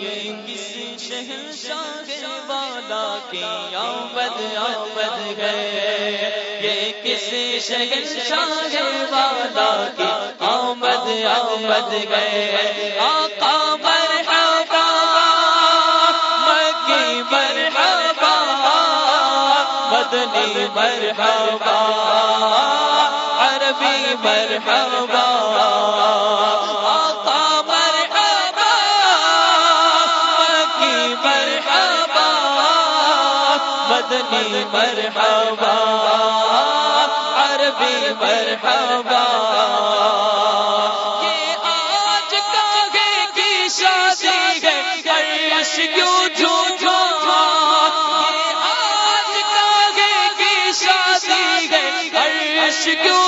یہ کس شہر شاہ والا کی آمد آمد ہے؟ یہ کسی شہر شاہ والا کی آمد آمد گئے آقا مرحبا، مکی مرحبا، مدنی مرحبا، عربی مرحبا مدنی مرحبا، عربی مرحبا۔ یہ آج کاغے کی شادی ہے کرش کیوں جھوٹا یہ آج کاغے کی شادی ہے کرش کیوں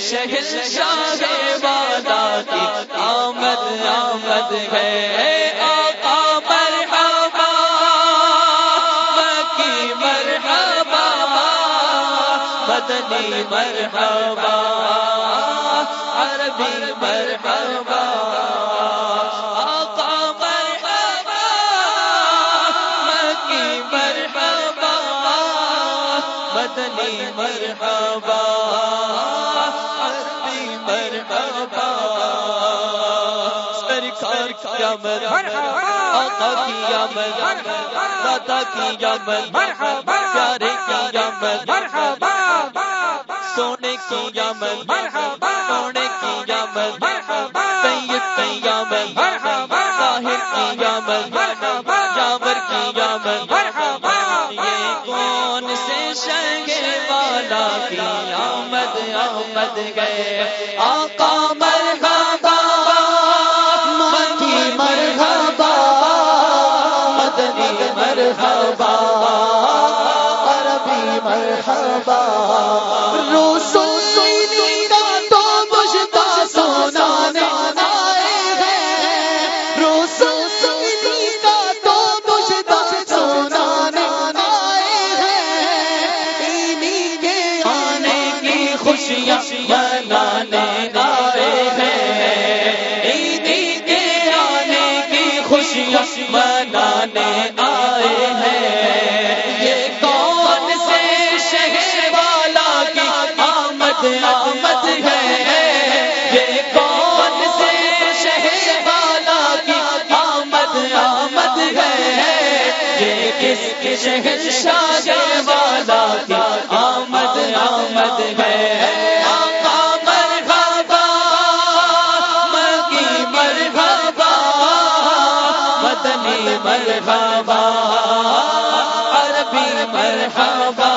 شہر شاہ والا کی آمد آمد ہے۔ آقا مرحبا عربی مرحبا۔ مدنی مرحبا، عربی مرحبا، سرکار کی آمد، آقا کی آمد، دادا کی آمد، پیارے کی آمد، سونے کی آمد، سونے کی آمد، سید کی آمد ظاہر کی آمد جاور کی آمد، یہ کون شنگے والا کی آمد آمد گئے۔ آقا مرحبا، مکی مرحبا، مدنی مرحبا، عربی مرحبا رسول خوشیاں منانے آئے ہیں۔ عیدی کے آنے کی خوشیاں منانے آئے ہیں۔ یہ کون سے شہر والا کی آمد آمد ہے؟ یہ کون سے شہر والا کی آمد آمد ہے؟ یہ کس کے شہر شاہ والا کی مدنی مرحبا عربی مرحبا.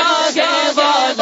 جاگے والا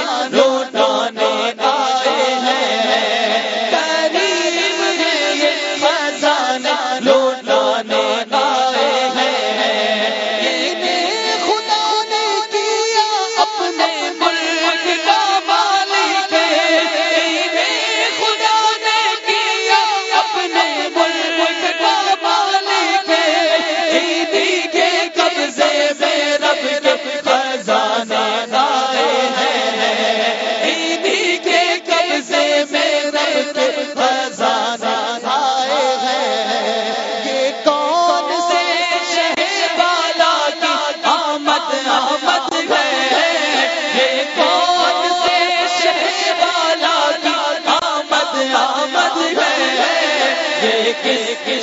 خزانے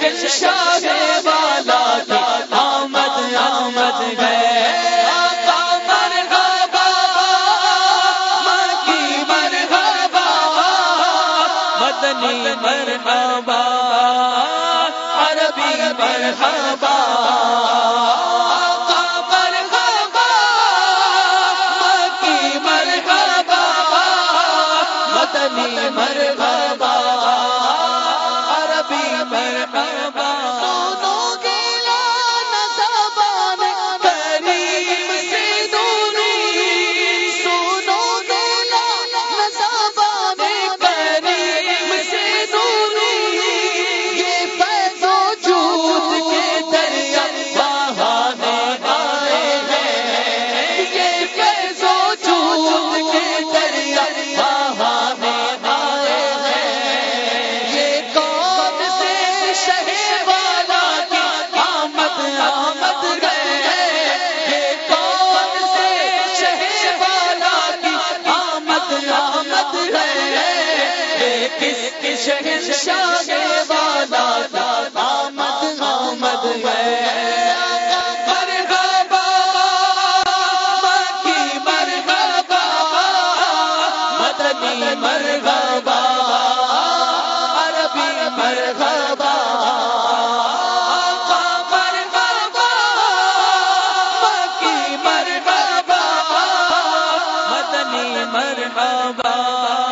شہنشاہ والا آمد آمد گئے۔ مرحبا مکی مرحبا مدنی مرحبا عربی مرحبا مرحبا مدنی مرحبا مرحبا